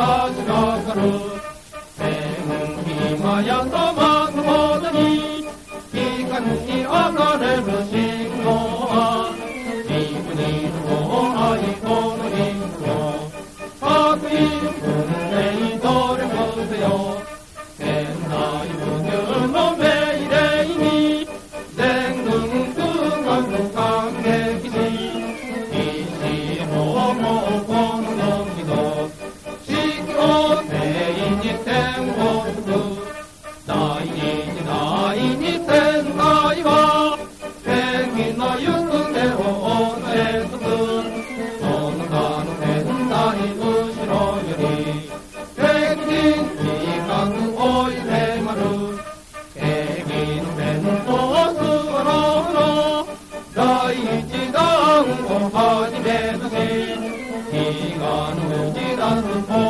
Gods Father, Father. 戦を吹第一第二戦隊は敵の行く手を追えつつその他の戦隊後ろより敵陣近くおいまる。敵の戦闘すろうの第一弾を始めたし日がのき出す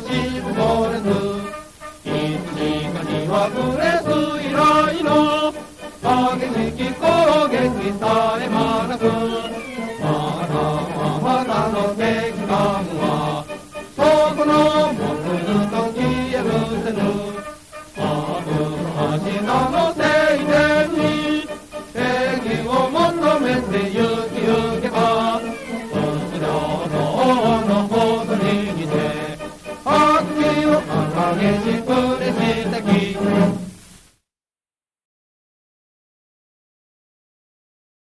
しぼれずいつしかにはブレス以来の激しき攻撃さえまなくまだまだの敵艦はそこのもずと消えるせぬあぶの足なの